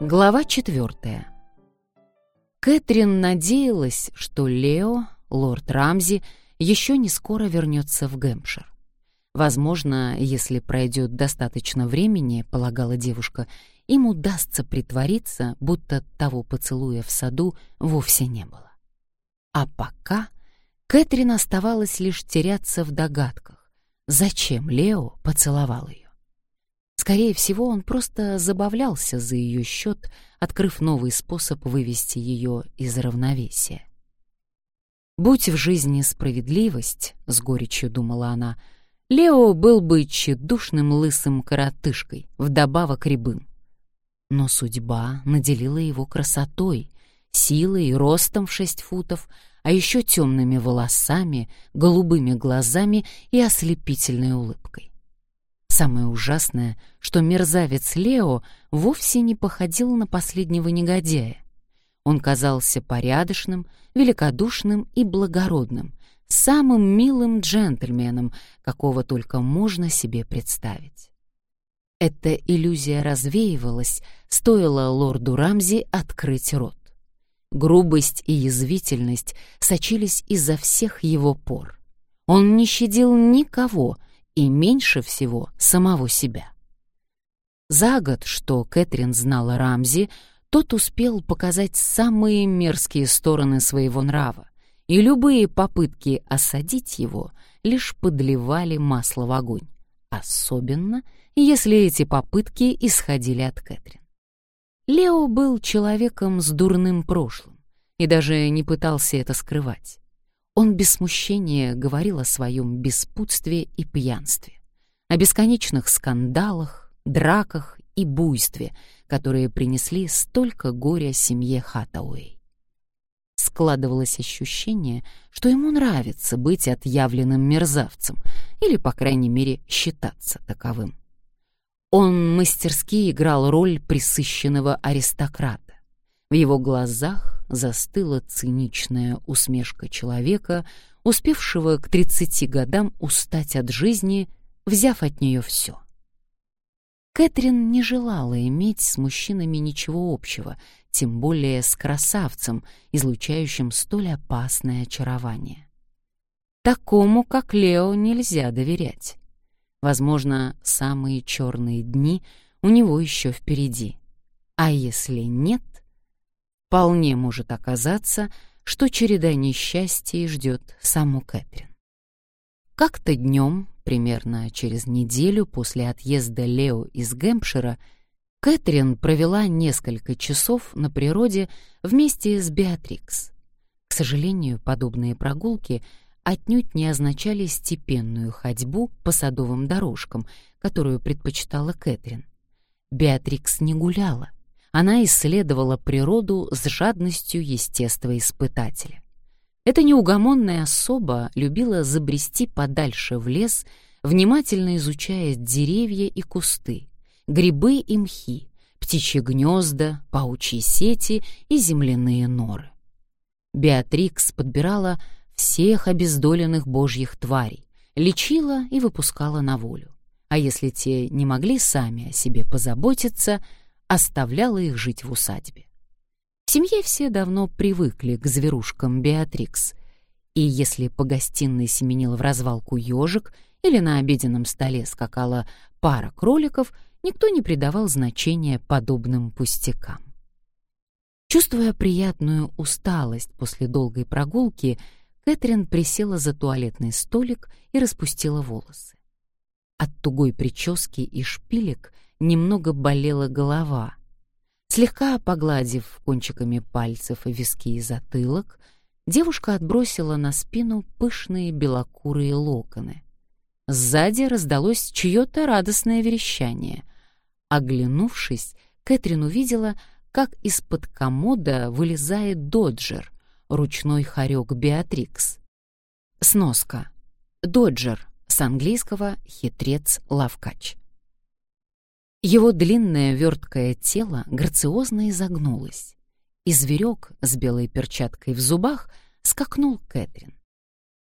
Глава четвертая. Кэтрин надеялась, что Лео, лорд Рамзи, еще не скоро вернется в Гэмпшир. Возможно, если пройдет достаточно времени, полагала девушка, им удастся притвориться, будто того поцелуя в саду вовсе не было. А пока Кэтрин оставалось лишь теряться в догадках, зачем Лео поцеловал ее. Скорее всего, он просто забавлялся за ее счет, открыв новый способ вывести ее из равновесия. «Будь в жизни справедливость», — с горечью думала она, — Лео был бы тщедушным лысым коротышкой, вдобавок рябым. Но судьба наделила его красотой, силой и ростом в шесть футов, а еще темными волосами, голубыми глазами и ослепительной улыбкой. Самое ужасное, что мерзавец Лео вовсе не походил на последнего негодяя. Он казался порядочным, великодушным и благородным, самым милым джентльменом, какого только можно себе представить. Эта иллюзия развеивалась, стоило лорду Рамзи открыть рот. Грубость и язвительность сочились изо всех его пор. Он не щадил никого — и меньше всего самого себя. За год, что Кэтрин знала Рамзи, тот успел показать самые мерзкие стороны своего нрава, и любые попытки осадить его лишь подливали масло в огонь, особенно если эти попытки исходили от Кэтрин. Лео был человеком с дурным прошлым и даже не пытался это скрывать. Он без смущения говорил о своем беспутстве и пьянстве, о бесконечных скандалах, драках и буйстве, которые принесли столько горя семье Хатауэй. Складывалось ощущение, что ему нравится быть отъявленным мерзавцем или, по крайней мере, считаться таковым. Он мастерски играл роль присыщенного аристократа. В его глазах застыла циничная усмешка человека, успевшего к 30 годам устать от жизни, взяв от нее все. Кэтрин не желала иметь с мужчинами ничего общего, тем более с красавцем, излучающим столь опасное очарование. Такому, как Лео, нельзя доверять. Возможно, самые черные дни у него еще впереди. А если нет, Вполне может оказаться, что череда несчастий ждет саму Кэтрин. Как-то днем, примерно через неделю после отъезда Лео из Гэмпшира, Кэтрин провела несколько часов на природе вместе с Беатрикс. К сожалению, подобные прогулки отнюдь не означали степенную ходьбу по садовым дорожкам, которую предпочитала Кэтрин. Беатрикс не гуляла, она исследовала природу с жадностью естествоиспытателя. Эта неугомонная особа любила забрести подальше в лес, внимательно изучая деревья и кусты, грибы и мхи, птичьи гнезда, паучьи сети и земляные норы. Беатрикс подбирала всех обездоленных божьих тварей, лечила и выпускала на волю. А если те не могли сами о себе позаботиться — оставляла их жить в усадьбе. В семье все давно привыкли к зверушкам Беатрикс, и если по гостиной семенила в развалку ежик или на обеденном столе скакала пара кроликов, никто не придавал значения подобным пустякам. Чувствуя приятную усталость после долгой прогулки, Кэтрин присела за туалетный столик и распустила волосы. От тугой прически и шпилек — немного болела голова. Слегка погладив кончиками пальцев виски и затылок, девушка отбросила на спину пышные белокурые локоны. Сзади раздалось чье-то радостное верещание. Оглянувшись, Кэтрин увидела, как из-под комода вылезает доджер, ручной хорек Беатрикс. Сноска. Доджер, с английского «хитрец-лавкач». Его длинное верткое тело грациозно изогнулось, и зверек с белой перчаткой в зубах скакнул Кэтрин.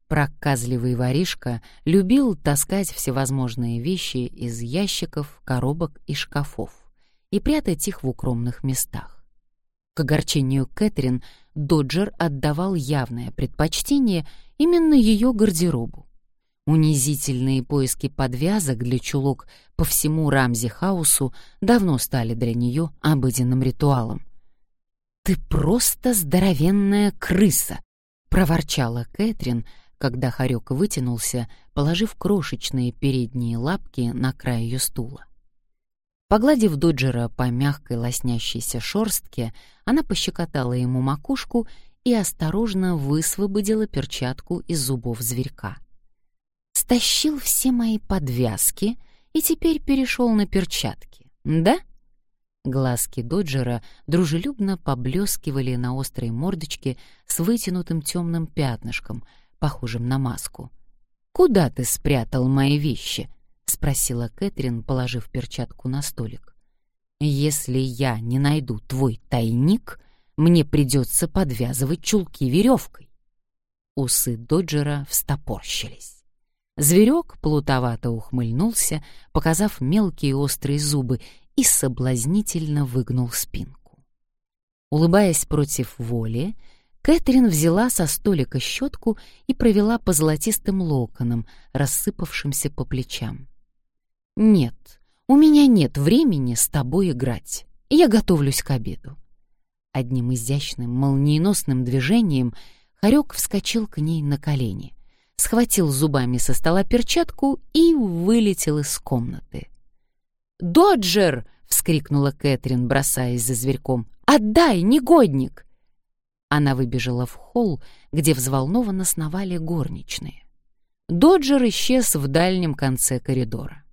Проказливый воришка любил таскать всевозможные вещи из ящиков, коробок и шкафов и прятать их в укромных местах. К огорчению Кэтрин Доджер отдавал явное предпочтение именно ее гардеробу. Унизительные поиски подвязок для чулок по всему Рамзи-хаусу давно стали для нее обыденным ритуалом. «Ты просто здоровенная крыса!» — проворчала Кэтрин, когда хорек вытянулся, положив крошечные передние лапки на край ее стула. Погладив Доджера по мягкой лоснящейся шорстке, она пощекотала ему макушку и осторожно высвободила перчатку из зубов зверька. «Стащил все мои подвязки и теперь перешел на перчатки, да?» Глазки Доджера дружелюбно поблескивали на острой мордочке с вытянутым темным пятнышком, похожим на маску. «Куда ты спрятал мои вещи?» — спросила Кэтрин, положив перчатку на столик. «Если я не найду твой тайник, мне придется подвязывать чулки веревкой». Усы Доджера встопорщились. Зверек плутовато ухмыльнулся, показав мелкие острые зубы, и соблазнительно выгнул спинку. Улыбаясь против воли, Кэтрин взяла со столика щетку и провела по золотистым локонам, рассыпавшимся по плечам. «Нет, у меня нет времени с тобой играть. Я готовлюсь к обеду». Одним изящным, молниеносным движением Харек вскочил к ней на колени, схватил зубами со стола перчатку и вылетел из комнаты. «Доджер!» — вскрикнула Кэтрин, бросаясь за зверьком. «Отдай, негодник!» Она выбежала в холл, где взволнованно сновали горничные. Доджер исчез в дальнем конце коридора.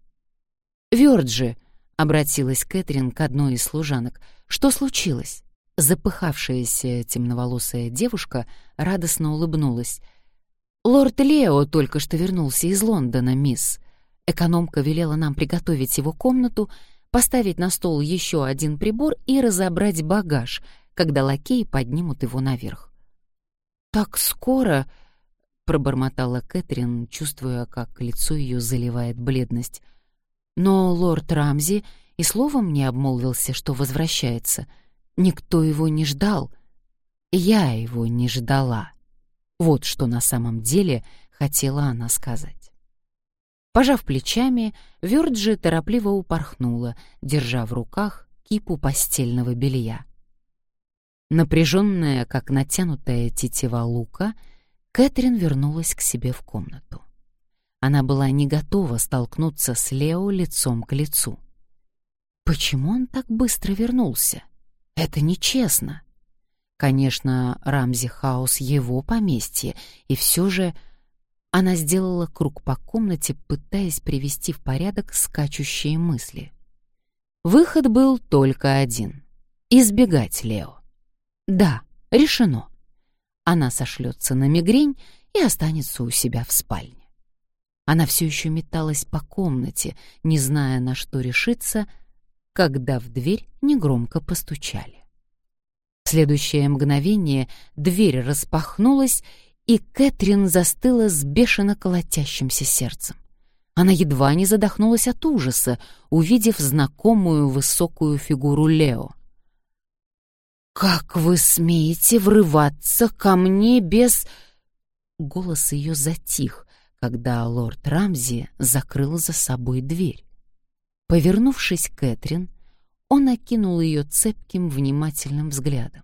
«Вёрджи!» — обратилась Кэтрин к одной из служанок. «Что случилось?» Запыхавшаяся темноволосая девушка радостно улыбнулась. «Лорд Лео только что вернулся из Лондона, мисс. Экономка велела нам приготовить его комнату, поставить на стол еще один прибор и разобрать багаж, когда лакеи поднимут его наверх. «Так скоро...» — пробормотала Кэтрин, чувствуя, как лицо ее заливает бледность — но лорд Рамзи и словом не обмолвился, что возвращается. Никто его не ждал. Я его не ждала. Вот что на самом деле хотела она сказать. Пожав плечами, Вёрджи торопливо упорхнула, держа в руках кипу постельного белья. Напряженная, как натянутая тетива лука, Кэтрин вернулась к себе в комнату. Она была не готова столкнуться с Лео лицом к лицу. Почему он так быстро вернулся? Это нечестно. Конечно, Рамзи Хаус — его поместье, и все же она сделала круг по комнате, пытаясь привести в порядок скачущие мысли. Выход был только один — избегать Лео. Да, решено. Она сошлется на мигрень и останется у себя в спальне. Она все еще металась по комнате, не зная, на что решиться, когда в дверь негромко постучали. Следующее мгновение дверь распахнулась, и Кэтрин застыла с бешено колотящимся сердцем. Она едва не задохнулась от ужаса, увидев знакомую высокую фигуру Лео. «Как вы смеете врываться ко мне без...» Голос ее затих, когда лорд Рамзи закрыл за собой дверь. Повернувшись Кэтрин, он окинул ее цепким, внимательным взглядом.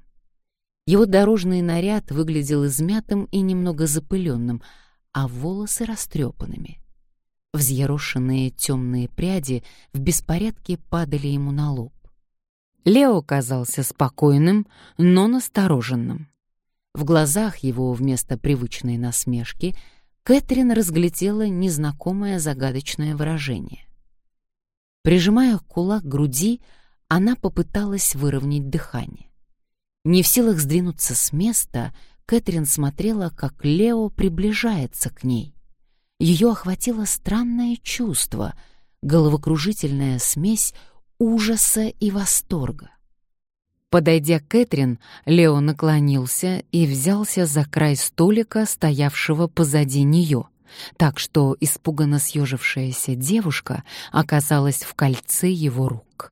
Его дорожный наряд выглядел измятым и немного запыленным, а волосы растрепанными. Взъерошенные темные пряди в беспорядке падали ему на лоб. Лео казался спокойным, но настороженным. В глазах его вместо привычной насмешки — Кэтрин разглядела незнакомое загадочное выражение. Прижимая кулак к груди, она попыталась выровнять дыхание. Не в силах сдвинуться с места, Кэтрин смотрела, как Лео приближается к ней. Ее охватило странное чувство, головокружительная смесь ужаса и восторга. Подойдя к Кэтрин, Лео наклонился и взялся за край столика, стоявшего позади нее, так что испуганно съежившаяся девушка оказалась в кольце его рук.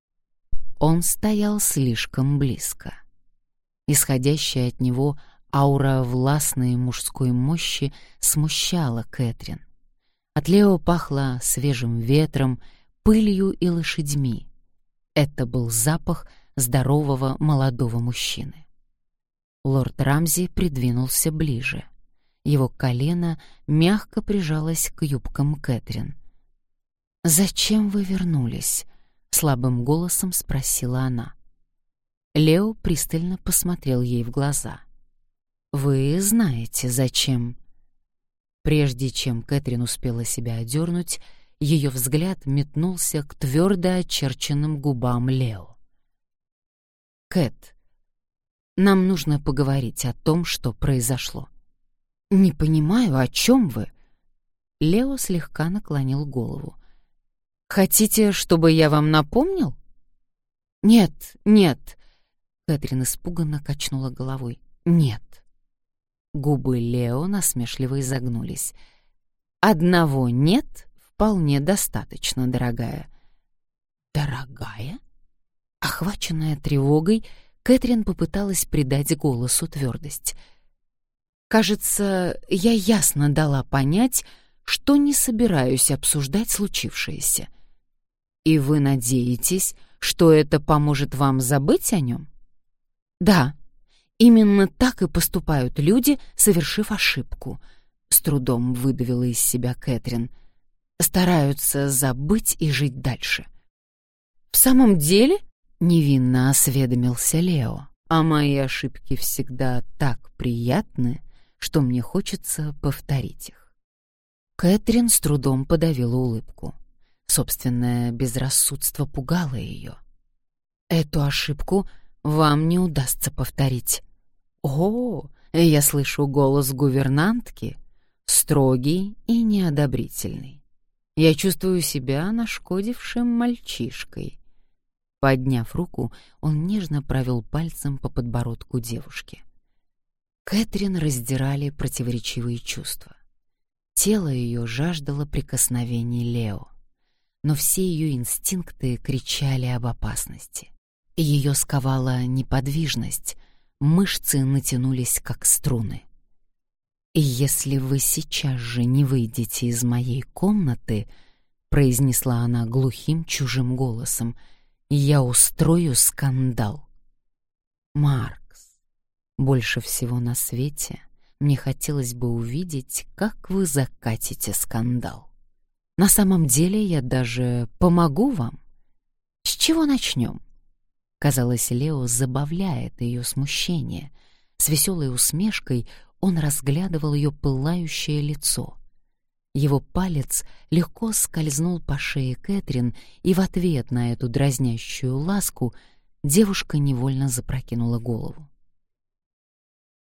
Он стоял слишком близко. Исходящая от него аура властной мужской мощи смущала Кэтрин. От Лео пахло свежим ветром, пылью и лошадьми. Это был запах здорового молодого мужчины. Лорд Рамзи придвинулся ближе. Его колено мягко прижалось к юбкам Кэтрин. «Зачем вы вернулись?» — слабым голосом спросила она. Лео пристально посмотрел ей в глаза. «Вы знаете, зачем?» Прежде чем Кэтрин успела себя одернуть, ее взгляд метнулся к твердо очерченным губам Лео. «Кэт, нам нужно поговорить о том, что произошло». «Не понимаю, о чем вы?» Лео слегка наклонил голову. «Хотите, чтобы я вам напомнил?» «Нет, нет», — Кэтрин испуганно качнула головой. «Нет». Губы Лео насмешливо изогнулись. «Одного «нет» вполне достаточно, дорогая». «Дорогая?» Охваченная тревогой, Кэтрин попыталась придать голосу твердость. «Кажется, я ясно дала понять, что не собираюсь обсуждать случившееся. И вы надеетесь, что это поможет вам забыть о нем?» «Да», Именно так и поступают люди, совершив ошибку. С трудом выдавила из себя Кэтрин. Стараются забыть и жить дальше. В самом деле, невинно осведомился Лео. А мои ошибки всегда так приятны, что мне хочется повторить их. Кэтрин с трудом подавила улыбку. Собственное безрассудство пугало ее. Эту ошибку вам не удастся повторить. О, я слышу голос гувернантки, строгий и неодобрительный. Я чувствую себя нашкодившим мальчишкой. Подняв руку, он нежно провел пальцем по подбородку девушки. Кэтрин раздирали противоречивые чувства. Тело ее жаждало прикосновений Лео, но все ее инстинкты кричали об опасности. Ее сковала неподвижность — мышцы натянулись как струны. «И если вы сейчас же не выйдете из моей комнаты», — произнесла она глухим чужим голосом, — «я устрою скандал». «Маркс, больше всего на свете мне хотелось бы увидеть, как вы закатите скандал. На самом деле я даже помогу вам. С чего начнем?» Казалось, Лео забавляет ее смущение. С веселой усмешкой он разглядывал ее пылающее лицо. Его палец легко скользнул по шее Кэтрин, и в ответ на эту дразнящую ласку девушка невольно запрокинула голову.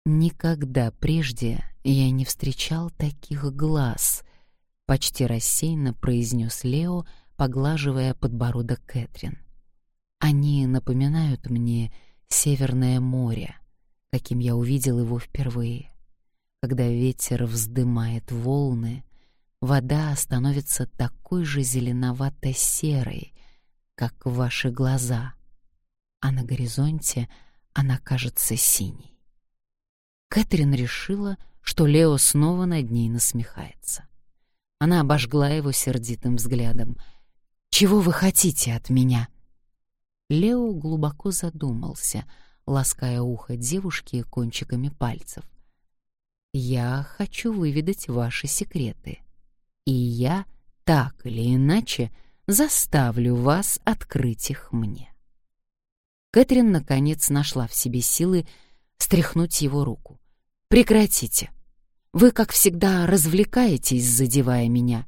Никогда прежде я не встречал таких глаз, почти рассеянно произнес Лео, поглаживая подбородок Кэтрин. Они напоминают мне Северное море, каким я увидел его впервые. Когда ветер вздымает волны, вода становится такой же зеленовато-серой, как ваши глаза, а на горизонте она кажется синей. Кэтрин решила, что Лео снова над ней насмехается. Она обожгла его сердитым взглядом. «Чего вы хотите от меня?» Лео глубоко задумался, лаская ухо девушки кончиками пальцев. «Я хочу выведать ваши секреты, и я, так или иначе, заставлю вас открыть их мне». Кэтрин, наконец, нашла в себе силы стряхнуть его руку. «Прекратите. Вы, как всегда, развлекаетесь, задевая меня.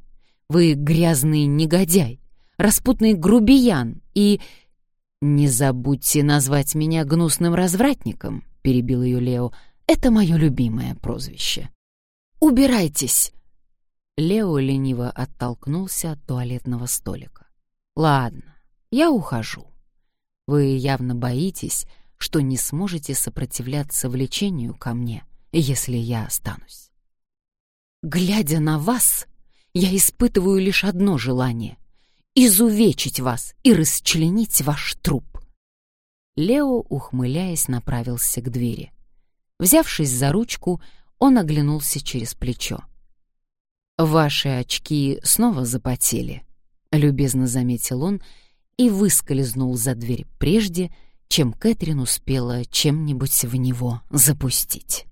Вы грязный негодяй, распутный грубиян и «Не забудьте назвать меня гнусным развратником», — перебил ее Лео. «Это мое любимое прозвище». «Убирайтесь!» Лео лениво оттолкнулся от туалетного столика. «Ладно, я ухожу. Вы явно боитесь, что не сможете сопротивляться влечению ко мне, если я останусь. Глядя на вас, я испытываю лишь одно желание — изувечить вас и расчленить ваш труп. Лео, ухмыляясь, направился к двери. Взявшись за ручку, он оглянулся через плечо. «Ваши очки снова запотели», — любезно заметил он и выскользнул за дверь прежде, чем Кэтрин успела чем-нибудь в него запустить.